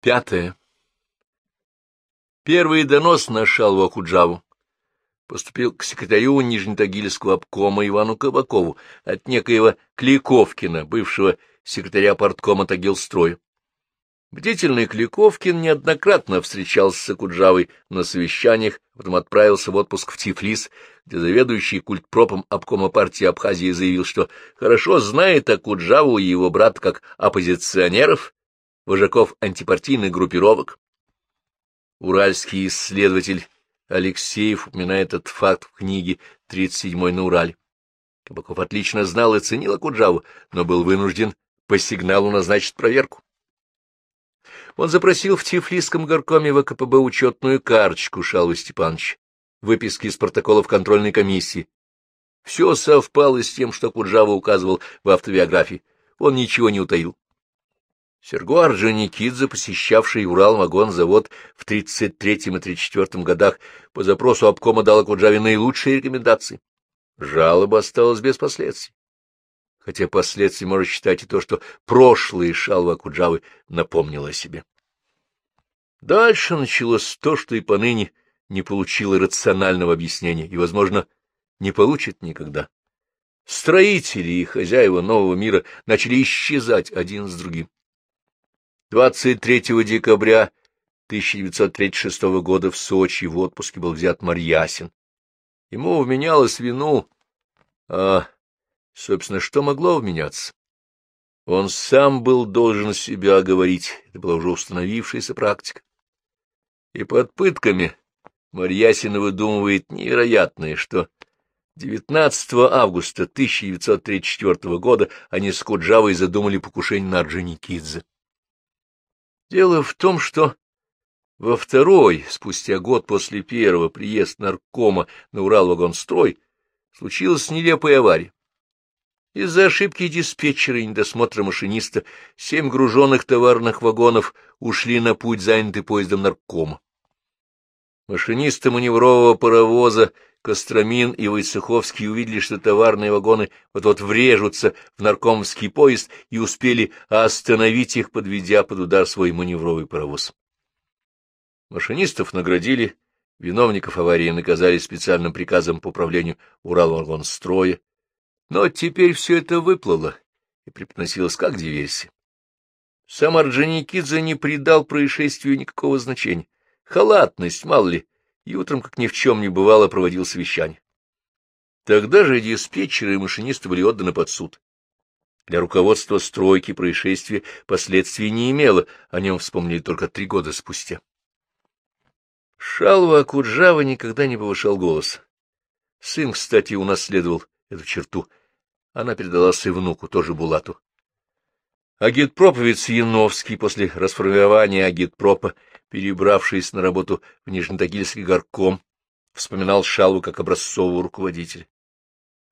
Пятое. Первый донос на Шалву Акуджаву поступил к секретарю Нижнетагильского обкома Ивану Кабакову от некоего Клейковкина, бывшего секретаря порткома Тагилстроя. Бдительный Кликовкин неоднократно встречался с Акуджавой на совещаниях, потом отправился в отпуск в Тифлис, где заведующий культпропом обкома партии Абхазии заявил, что хорошо знает Акуджаву и его брат как оппозиционеров, вожаков антипартийных группировок. Уральский исследователь Алексеев упоминает этот факт в книге «37-й на Урале». Кабаков отлично знал и ценил Акуджаву, но был вынужден по сигналу назначить проверку. Он запросил в Тифлисском горкоме ВКПБ учетную карточку Шалвы Степановича, выписки из протоколов контрольной комиссии. Все совпало с тем, что Куджава указывал в автобиографии. Он ничего не утаил. Серго Орджоникидзе, посещавший Урал-вагонзавод в 33 и 34 годах, по запросу обкома дал Акуджаве наилучшие рекомендации. Жалоба осталась без последствий. Хотя последствий можно считать и то, что прошлое Шалва Акуджавы напомнило о себе. Дальше началось то, что и поныне не получило рационального объяснения и, возможно, не получит никогда. Строители и хозяева нового мира начали исчезать один с другим. 23 декабря 1936 года в Сочи в отпуске был взят Марьясин. Ему вменялось вину, а, собственно, что могло вменяться? Он сам был должен себя оговорить, это была уже установившаяся практика. И под пытками Марьясин выдумывает невероятное, что 19 августа 1934 года они с Куджавой задумали покушение на Орджоникидзе. Дело в том, что во второй, спустя год после первого приезда наркома на Урал-вагонстрой, случилась нелепая авария. Из-за ошибки диспетчера и недосмотра машиниста семь груженных товарных вагонов ушли на путь, занятый поездом наркома. Машинисты маневрового паровоза Костромин и Войцеховский увидели, что товарные вагоны вот-вот врежутся в наркомовский поезд и успели остановить их, подведя под удар свой маневровый паровоз. Машинистов наградили, виновников аварии наказали специальным приказом по управлению Уралвагонстроя, но теперь все это выплыло и преподносилось как диверсия. Сам Орджоникидзе не придал происшествию никакого значения. Халатность, мало ли, и утром, как ни в чем не бывало, проводил совещание. Тогда же диспетчеры и машинисты были отданы под суд. Для руководства стройки происшествия последствий не имело, о нем вспомнили только три года спустя. Шалва Акуджава никогда не повышал голос. Сын, кстати, унаследовал эту черту. Она передалась и внуку, тоже Булату. Агитпроповец Яновский после расформирования агитпропа перебравшись на работу в Нижнетагильский горком, вспоминал Шалву как образцового руководителя.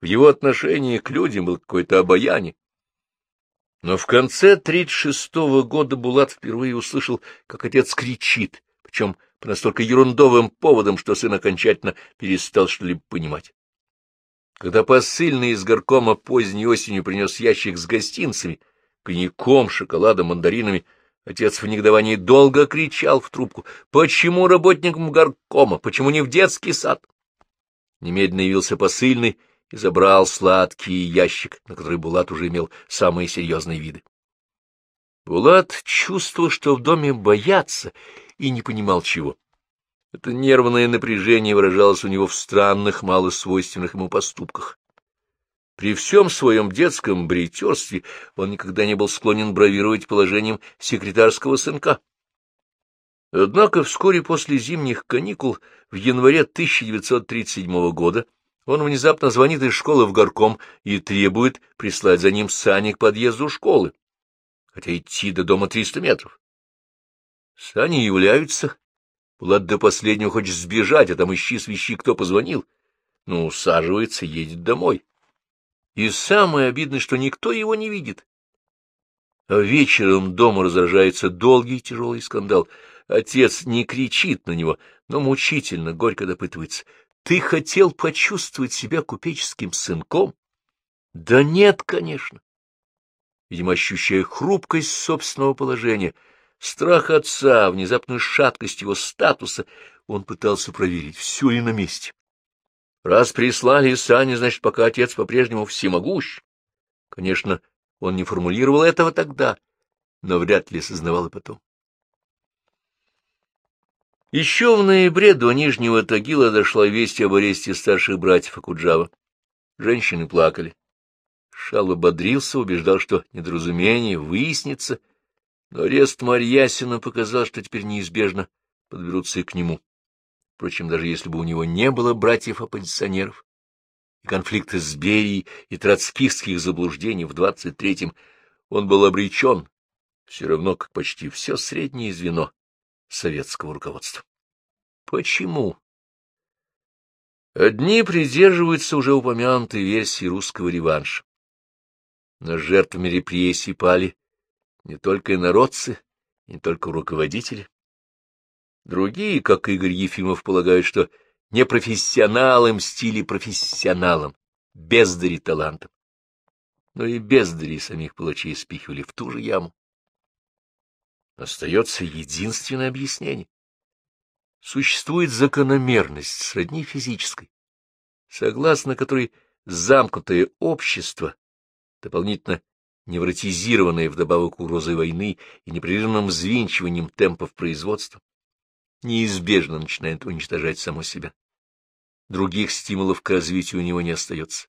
В его отношении к людям был какое-то обаяние. Но в конце 36-го года Булат впервые услышал, как отец кричит, причем по настолько ерундовым поводам, что сын окончательно перестал что-либо понимать. Когда посыльный из горкома поздней осенью принес ящик с гостинцами, коньяком, шоколадом, мандаринами, Отец в негодовании долго кричал в трубку. «Почему работникам горкома? Почему не в детский сад?» Немедленно явился посыльный и забрал сладкий ящик, на который Булат уже имел самые серьезные виды. Булат чувствовал, что в доме боятся, и не понимал чего. Это нервное напряжение выражалось у него в странных, малосвойственных ему поступках. При всем своем детском бритерстве он никогда не был склонен бравировать положением секретарского сынка. Однако вскоре после зимних каникул в январе 1937 года он внезапно звонит из школы в горком и требует прислать за ним сани к подъезду школы, хотя идти до дома 300 метров. Сани являются. Влад до последнего хочет сбежать, а там ищи свищи, кто позвонил. Ну, усаживается, едет домой. И самое обидное, что никто его не видит. А вечером дома разражается долгий тяжелый скандал. Отец не кричит на него, но мучительно, горько допытывается. «Ты хотел почувствовать себя купеческим сынком?» «Да нет, конечно». Видимо, ощущая хрупкость собственного положения, страх отца, внезапную шаткость его статуса, он пытался проверить, все ли на месте. Раз прислали сани, значит, пока отец по-прежнему всемогущ. Конечно, он не формулировал этого тогда, но вряд ли сознавал и потом. Еще в ноябре до Нижнего Тагила дошла весть об аресте старших братьев Акуджава. Женщины плакали. Шал бодрился, убеждал, что недоразумение выяснится, но арест Марьясина показал, что теперь неизбежно подберутся и к нему. Впрочем, даже если бы у него не было братьев-оппозиционеров, и конфликта с Берией и троцкистских заблуждений в 23-м, он был обречен, все равно как почти все среднее звено советского руководства. Почему? Одни придерживаются уже упомянутой версии русского реванша. Но жертвами репрессий пали не только инородцы, не только руководители. Другие, как Игорь Ефимов, полагают, что непрофессионалам стиле профессионалам, бездари талантом. Но и бездари самих палачей спихивали в ту же яму. Остается единственное объяснение. Существует закономерность, сродни физической, согласно которой замкнутое общество, дополнительно невротизированное вдобавок угрозой войны и непрерывным взвинчиванием темпов производства, неизбежно начинает уничтожать само себя. Других стимулов к развитию у него не остается.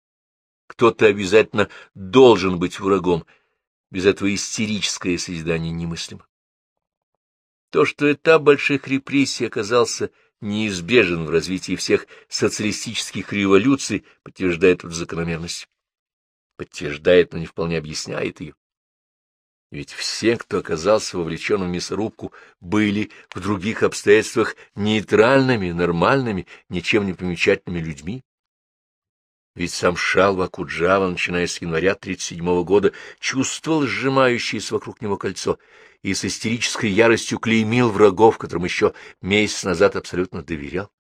Кто-то обязательно должен быть врагом, без этого истерическое созидание немыслимо. То, что этап больших репрессий оказался неизбежен в развитии всех социалистических революций, подтверждает эту закономерность. Подтверждает, но не вполне объясняет ее. Ведь все, кто оказался вовлечен в мясорубку, были в других обстоятельствах нейтральными, нормальными, ничем не примечательными людьми. Ведь сам Шалва Куджава, начиная с января 1937 года, чувствовал сжимающееся вокруг него кольцо и с истерической яростью клеймил врагов, которым еще месяц назад абсолютно доверял.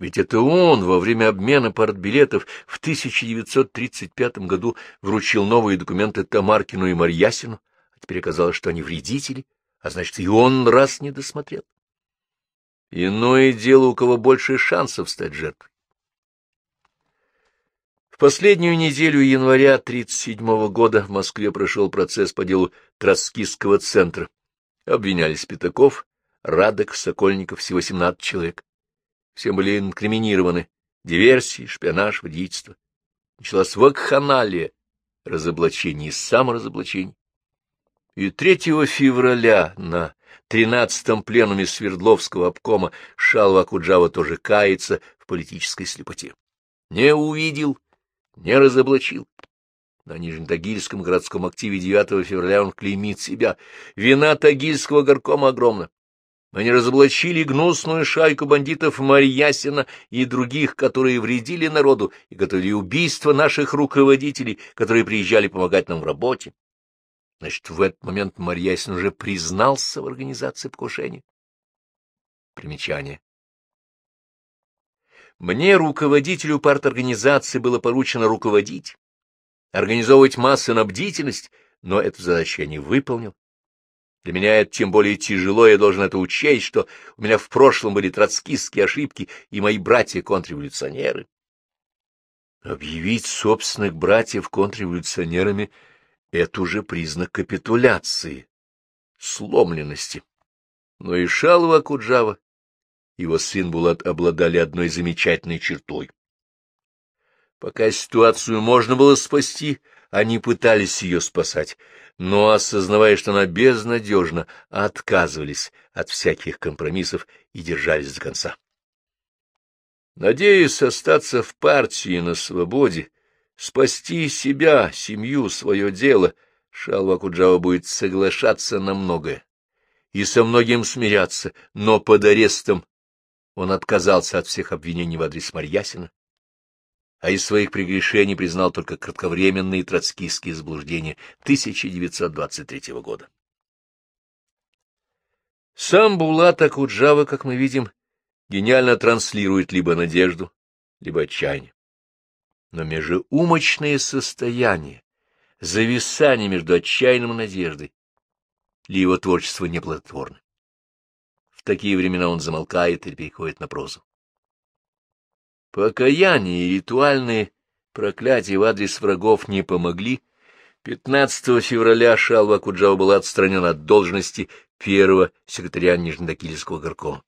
Ведь это он во время обмена партбилетов в 1935 году вручил новые документы Тамаркину и Марьясину, а теперь оказалось, что они вредители, а значит, и он раз не досмотрел. Иное дело, у кого больше шансов стать жертвой. В последнюю неделю января 1937 года в Москве прошел процесс по делу Троцкистского центра. Обвинялись Пятаков, Радок, Сокольников, всего 17 человек. Все были инкриминированы диверсии, шпионаж, вредительство. Началась вакханалия, разоблачение и саморазоблачение. И 3 февраля на тринадцатом пленуме Свердловского обкома Шалва Куджава тоже кается в политической слепоте. Не увидел, не разоблачил. На Нижнетагильском городском активе 9 февраля он клеймит себя. Вина Тагильского горкома огромна. Они разоблачили гнусную шайку бандитов Марьясина и других, которые вредили народу и готовили убийство наших руководителей, которые приезжали помогать нам в работе. Значит, в этот момент Марьясин уже признался в организации покушения. Примечание. Мне, руководителю парторганизации, было поручено руководить, организовывать массы на бдительность, но эту задачу я не выполнил. Для меня это тем более тяжело, я должен это учесть, что у меня в прошлом были троцкистские ошибки, и мои братья-контрреволюционеры. Объявить собственных братьев контрреволюционерами — это уже признак капитуляции, сломленности. Но и Шалва Куджава его сын Булат обладали одной замечательной чертой. Пока ситуацию можно было спасти, они пытались ее спасать, но, осознавая, что она безнадежна, отказывались от всяких компромиссов и держались до конца. Надеясь остаться в партии на свободе, спасти себя, семью, свое дело, Шалва Куджава будет соглашаться на многое и со многим смиряться, но под арестом он отказался от всех обвинений в адрес Марьясина, а из своих прегрешений признал только кратковременные троцкистские заблуждения 1923 года. Сам Булат Акуджава, как мы видим, гениально транслирует либо надежду, либо отчаяние. Но межеумочное состояние, зависание между отчаянием и надеждой, ли его творчество неплодотворно. В такие времена он замолкает и переходит на прозу. Покаяние и ритуальные проклятия в адрес врагов не помогли. 15 февраля Шалва Куджава был отстранен от должности первого секретаря Нижнетагильского горкома.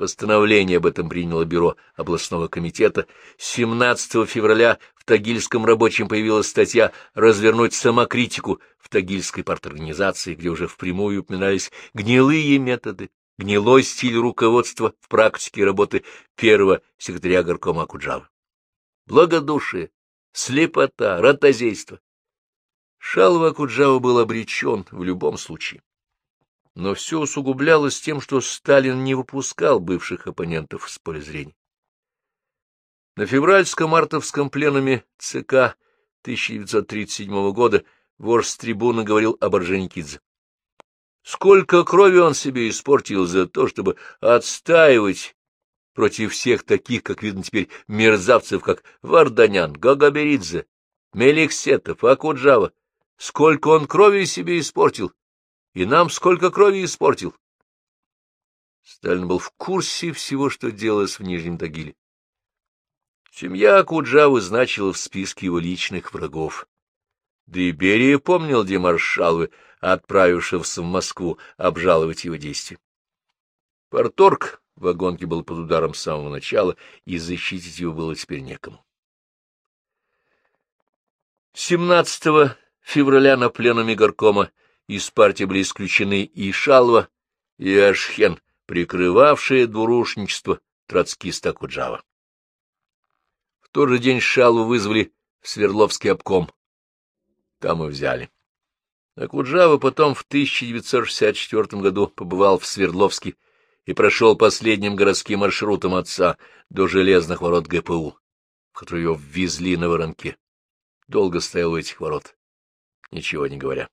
Постановление об этом приняло бюро областного комитета. 17 февраля в Тагильском рабочем появилась статья «Развернуть самокритику» в Тагильской парторганизации, где уже впрямую упоминались гнилые методы, гнилой стиль руководства в практике работы первого секретаря горкома Акуджавы. Благодушие, слепота, ротозейство. Шалва Акуджава был обречен в любом случае но все усугублялось тем, что Сталин не выпускал бывших оппонентов с поля зрения. На февральско-мартовском пленуме ЦК 1937 года вождь с трибуны говорил об Орджоникидзе. Сколько крови он себе испортил за то, чтобы отстаивать против всех таких, как видно теперь, мерзавцев, как Варданян, Гагаберидзе, Меликсетов, Акуджава. Сколько он крови себе испортил, и нам сколько крови испортил. Сталин был в курсе всего, что делалось в Нижнем Тагиле. Семья Куджавы значила в списке его личных врагов. Да и Берия помнил демаршалвы, отправившегося в Москву обжаловать его действия. Порторг в гонке был под ударом с самого начала, и защитить его было теперь некому. 17 февраля на пленуме горкома из партии были исключены и Шалва, и Ашхен, прикрывавшие двурушничество троцкиста Куджава. В тот же день Шалву вызвали в Свердловский обком. Там и взяли. А Куджава потом в 1964 году побывал в Свердловске и прошел последним городским маршрутом отца до железных ворот ГПУ, в которые его ввезли на воронке. Долго стоял у этих ворот, ничего не говоря.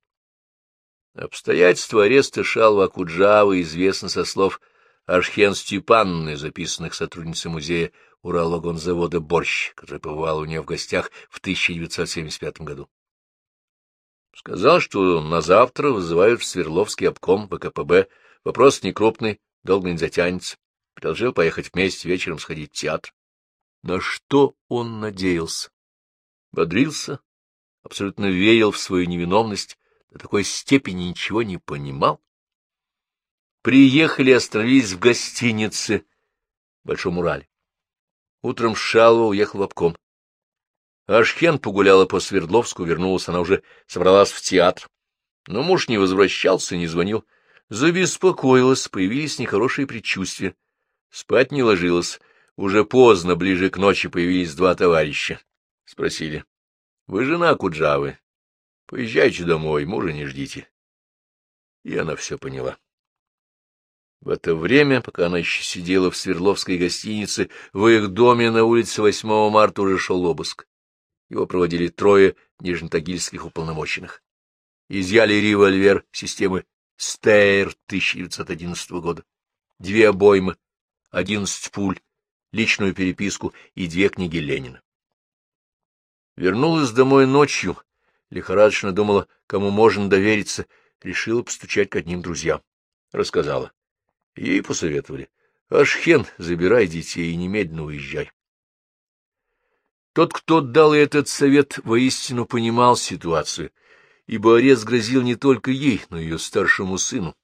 Обстоятельства ареста Шалва Куджавы известны со слов Архен Степанны, записанных сотрудницей музея Уралвагонзавода «Борщ», который побывал у нее в гостях в 1975 году. Сказал, что на завтра вызывают в Свердловский обком ВКПБ. Вопрос не крупный, долго не затянется. Предложил поехать вместе вечером сходить в театр. На что он надеялся? Бодрился, абсолютно верил в свою невиновность, до такой степени ничего не понимал. Приехали, остановились в гостинице в Большом Урале. Утром Шалова уехал в обком. Ашхен погуляла по Свердловску, вернулась, она уже собралась в театр. Но муж не возвращался, не звонил. Забеспокоилась, появились нехорошие предчувствия. Спать не ложилась. Уже поздно, ближе к ночи, появились два товарища. Спросили. — Вы жена Куджавы? Поезжайте домой, мужа не ждите. И она все поняла. В это время, пока она еще сидела в Свердловской гостинице, в их доме на улице 8 марта уже шел обыск. Его проводили трое нижнетагильских уполномоченных. Изъяли револьвер системы Стейр 1911 года, две обоймы, одиннадцать пуль, личную переписку и две книги Ленина. Вернулась домой ночью, лихорадочно думала, кому можно довериться, решила постучать к одним друзьям. Рассказала. Ей посоветовали. Ашхен, забирай детей и немедленно уезжай. Тот, кто дал этот совет, воистину понимал ситуацию, ибо арест грозил не только ей, но и ее старшему сыну.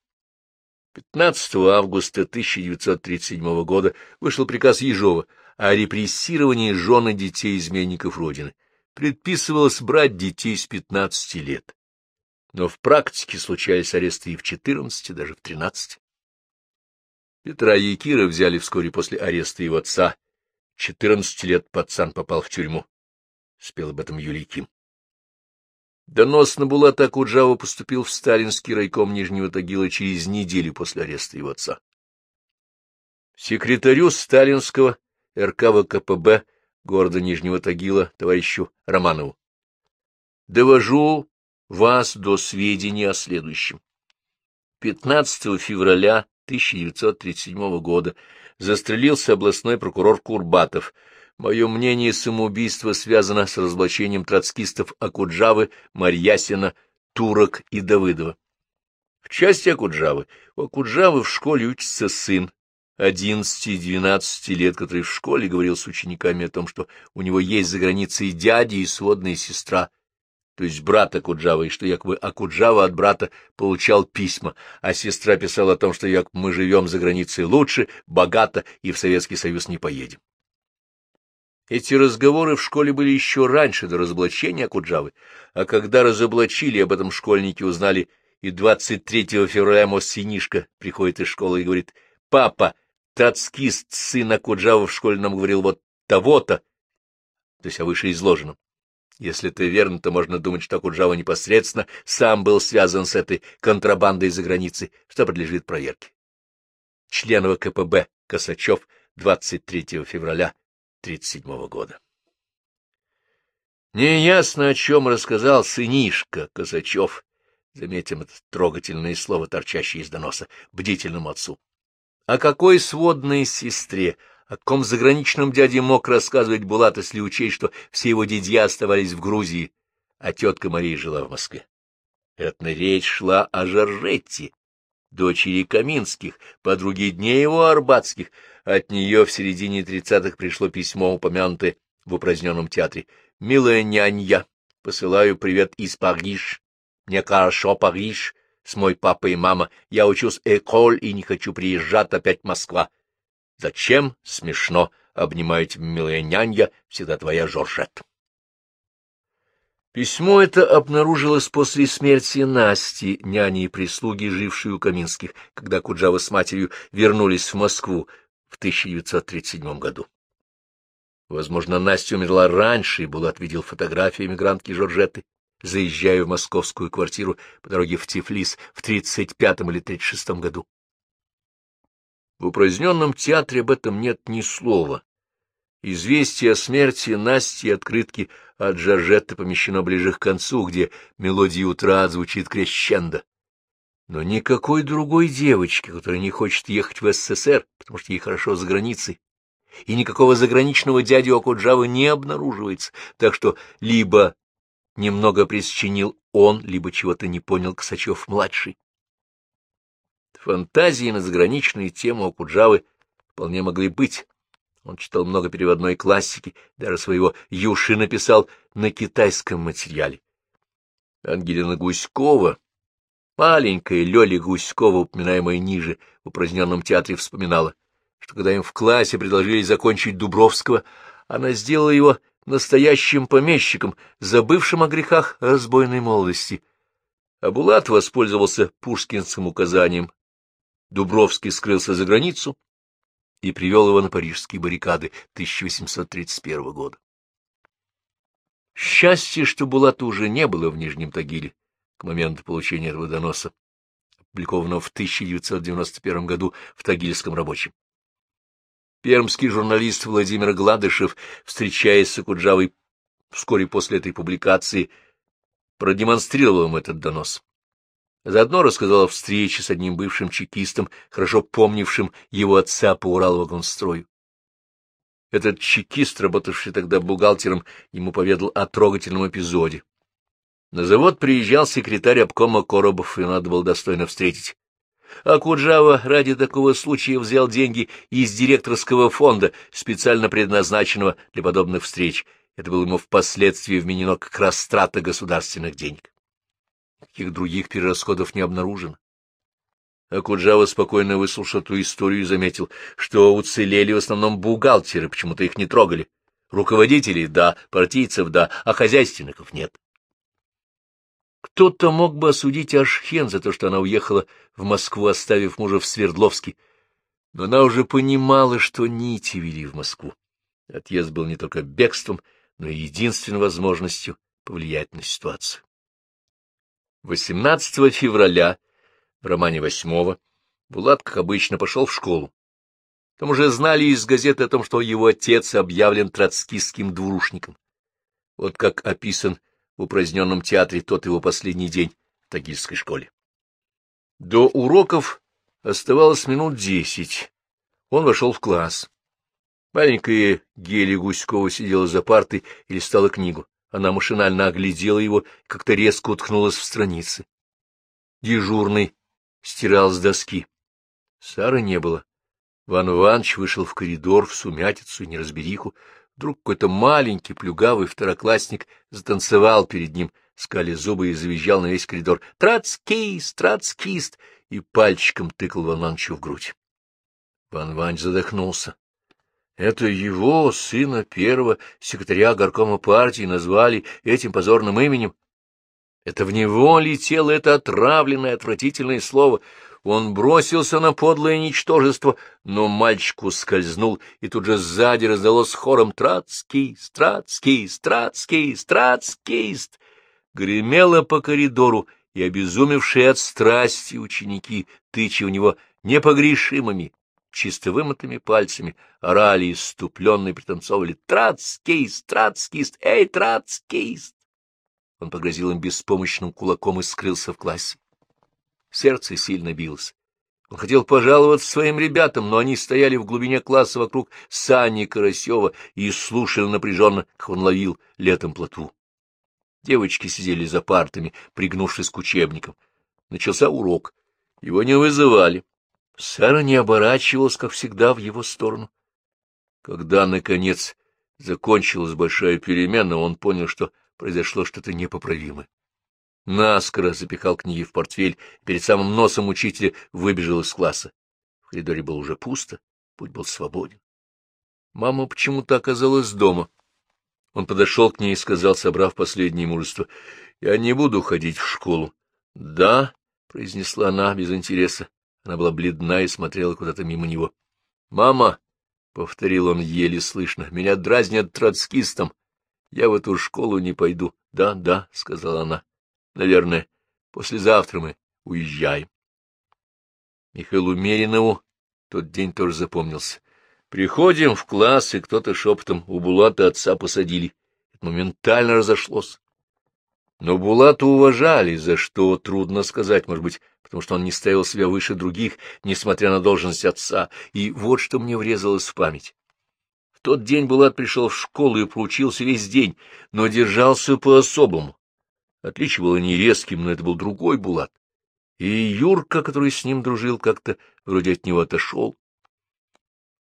15 августа 1937 года вышел приказ Ежова о репрессировании жены детей изменников Родины предписывалось брать детей с 15 лет, но в практике случались аресты и в 14, даже в 13. Петра Якира взяли вскоре после ареста его отца. 14 лет пацан попал в тюрьму. Спел об этом Юлий Ким. Донос на Булата Куджава поступил в сталинский райком Нижнего Тагила через неделю после ареста его отца. Секретарю сталинского РК ВКПБ города Нижнего Тагила товарищу Романову. Довожу вас до сведения о следующем. 15 февраля 1937 года застрелился областной прокурор Курбатов. Мое мнение, самоубийство связано с разоблачением троцкистов Акуджавы, Марьясина, Турок и Давыдова. В части Акуджавы. У Акуджавы в школе учится сын, одиннадцати-двенадцати лет, который в школе говорил с учениками о том, что у него есть за границей дядя и сводная сестра, то есть брат Акуджава, и что якобы Акуджава от брата получал письма, а сестра писала о том, что якобы мы живем за границей лучше, богато и в Советский Союз не поедем. Эти разговоры в школе были еще раньше, до разоблачения Акуджавы, а когда разоблачили, об этом школьники узнали, и 23 февраля Моссинишка приходит из школы и говорит, «Папа, тацкист сын Акуджава в школе нам говорил вот того-то», то есть о вышеизложенном. Если это верно, то можно думать, что Акуджава непосредственно сам был связан с этой контрабандой за границей, что подлежит проверке. Членова КПБ Косачев 23 февраля 1937 года. Неясно, о чем рассказал сынишка Косачев, заметим это трогательное слово, торчащее из доноса, бдительному отцу. О какой сводной сестре, о каком заграничном дяде мог рассказывать Булат, если учесть, что все его дядья оставались в Грузии, а тетка Мария жила в Москве? Это речь шла о Жоржетте, дочери Каминских, подруги его Арбатских. От нее в середине тридцатых пришло письмо, упомянутое в упраздненном театре. «Милая нянья, посылаю привет из Париж. Мне хорошо Париж, с мой папой и мама. Я учусь эколь и не хочу приезжать опять в Москва. Зачем? Смешно. Обнимаю тебя, милая нянья, всегда твоя Жоржет. Письмо это обнаружилось после смерти Насти, няни и прислуги, жившей у Каминских, когда Куджава с матерью вернулись в Москву в 1937 году. Возможно, Настя умерла раньше, и Булат видел фотографии эмигрантки Жоржеты, заезжая в московскую квартиру по дороге в Тифлис в 35 или 36 году. В упраздненном театре об этом нет ни слова. Известие о смерти Насти и открытки от Жоржетты помещено ближе к концу, где мелодия утра звучит крещендо. Но никакой другой девочки, которая не хочет ехать в СССР, потому что ей хорошо за границей, и никакого заграничного дяди Окуджавы не обнаруживается, так что либо немного присчинил он, либо чего-то не понял Косачев-младший. Фантазии на заграничные темы Окуджавы вполне могли быть, он читал много переводной классики, даже своего Юши написал на китайском материале. Ангелина Гуськова, маленькая Лёля Гуськова, упоминаемая ниже в упраздненном театре, вспоминала, что когда им в классе предложили закончить Дубровского, она сделала его настоящим помещиком, забывшим о грехах разбойной молодости. А Булат воспользовался пушкинским указанием. Дубровский скрылся за границу, и привел его на парижские баррикады 1831 года. Счастье, что Булата уже не было в Нижнем Тагиле к моменту получения этого доноса, опубликованного в 1991 году в Тагильском рабочем. Пермский журналист Владимир Гладышев, встречаясь с Акуджавой вскоре после этой публикации, продемонстрировал ему этот донос. Заодно рассказал о встрече с одним бывшим чекистом, хорошо помнившим его отца по Уралвагонстрою. Этот чекист, работавший тогда бухгалтером, ему поведал о трогательном эпизоде. На завод приезжал секретарь обкома Коробов, и надо было достойно встретить. А Куджава ради такого случая взял деньги из директорского фонда, специально предназначенного для подобных встреч. Это было ему впоследствии вменено как растрата государственных денег. Никаких других перерасходов не обнаружено. А Куджава спокойно выслушал эту историю и заметил, что уцелели в основном бухгалтеры, почему-то их не трогали. Руководителей — да, партийцев — да, а хозяйственников — нет. Кто-то мог бы осудить Ашхен за то, что она уехала в Москву, оставив мужа в Свердловске, но она уже понимала, что нити вели в Москву. Отъезд был не только бегством, но и единственной возможностью повлиять на ситуацию. 18 февраля в романе восьмого Булат, как обычно, пошел в школу. Там уже знали из газеты о том, что его отец объявлен троцкистским двурушником. Вот как описан в упраздненном театре тот его последний день в тагильской школе. До уроков оставалось минут десять. Он вошел в класс. Маленькая Гелия Гуськова сидела за партой и листала книгу. Она машинально оглядела его, как-то резко уткнулась в страницы. Дежурный стирал с доски. Сары не было. Ван Иванович вышел в коридор, в сумятицу и неразбериху. Вдруг какой-то маленький, плюгавый второклассник затанцевал перед ним, скали зубы и завизжал на весь коридор «Троцкист! Троцкист!» и пальчиком тыкал Ван Ивановичу в грудь. Ван Иванович задохнулся. Это его, сына первого секретаря горкома партии, назвали этим позорным именем. Это в него летело это отравленное, отвратительное слово. Он бросился на подлое ничтожество, но мальчику скользнул, и тут же сзади раздалось хором «Троцкист! Троцкист! Троцкист! Троцкист!» Гремело по коридору, и обезумевшие от страсти ученики, тыча у него непогрешимыми, чисто вымытыми пальцами, орали иступленно и пританцовывали «Троцкист! Троцкист! Эй, Троцкист!» Он погрозил им беспомощным кулаком и скрылся в классе. Сердце сильно билось. Он хотел пожаловаться своим ребятам, но они стояли в глубине класса вокруг Сани Карасева и слушали напряженно, как он ловил летом плотву. Девочки сидели за партами, пригнувшись к учебникам. Начался урок. Его не вызывали. Сара не оборачивалась, как всегда, в его сторону. Когда, наконец, закончилась большая перемена, он понял, что произошло что-то непоправимое наскоро запихал книги в портфель, перед самым носом учителя выбежал из класса. В коридоре было уже пусто, путь был свободен. Мама почему-то оказалась дома. Он подошел к ней и сказал, собрав последнее мужество, — Я не буду ходить в школу. — Да, — произнесла она без интереса. Она была бледна и смотрела куда-то мимо него. — Мама, — повторил он еле слышно, — меня дразнят троцкистом. Я в эту школу не пойду. — Да, да, — сказала она. Наверное, послезавтра мы уезжаем. Михаилу Меринову тот день тоже запомнился. Приходим в класс, и кто-то шепотом у Булата отца посадили. Это моментально разошлось. Но Булата уважали, за что трудно сказать, может быть, потому что он не ставил себя выше других, несмотря на должность отца, и вот что мне врезалось в память. В тот день Булат пришел в школу и проучился весь день, но держался по-особому, Отличие было не резким, но это был другой Булат. И Юрка, который с ним дружил, как-то вроде от него отошел.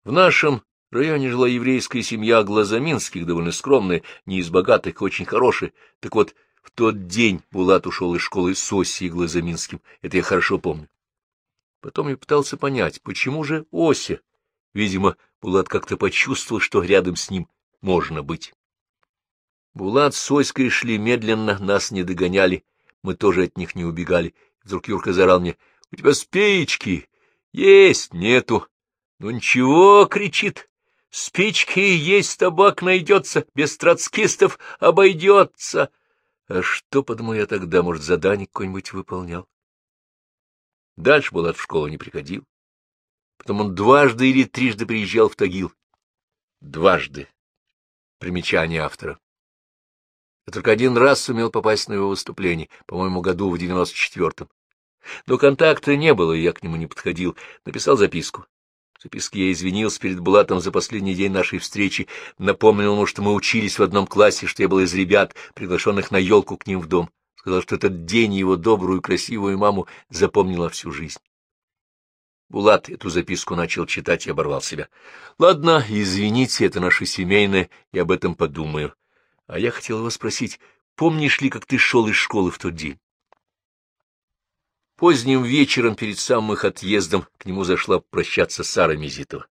В нашем районе жила еврейская семья Глазаминских, довольно скромная, не из богатых, очень хорошая. Так вот, в тот день Булат ушел из школы с Осей Глазаминским, это я хорошо помню. Потом я пытался понять, почему же Ося? Видимо, Булат как-то почувствовал, что рядом с ним можно быть. Булат с Оськой шли медленно, нас не догоняли, мы тоже от них не убегали. Вдруг Юрка заорал мне, — У тебя спички? — Есть, нету. — Ну ничего, — кричит, — спички есть, табак найдется, без троцкистов обойдется. А что, подумал я тогда, может, задание какое-нибудь выполнял? Дальше Булат в школу не приходил. Потом он дважды или трижды приезжал в Тагил. Дважды. Примечание автора. Я только один раз сумел попасть на его выступление, по-моему, году в девяносто четвертом. Но контакта не было, и я к нему не подходил. Написал записку. В записке я извинился перед Булатом за последний день нашей встречи, напомнил ему, что мы учились в одном классе, что я был из ребят, приглашенных на елку к ним в дом. Сказал, что этот день его добрую, красивую маму запомнила всю жизнь. Булат эту записку начал читать и оборвал себя. — Ладно, извините, это наше семейное, я об этом подумаю. А я хотел его спросить, помнишь ли, как ты шел из школы в тот день? Поздним вечером, перед самым их отъездом, к нему зашла прощаться Сара Мизитова.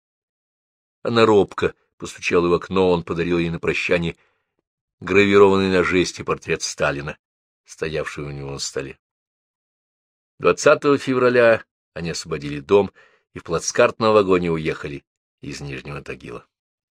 Она робко постучала в окно, он подарил ей на прощание гравированный на жести портрет Сталина, стоявший у него на столе. 20 февраля они освободили дом и в плацкартном вагоне уехали из Нижнего Тагила.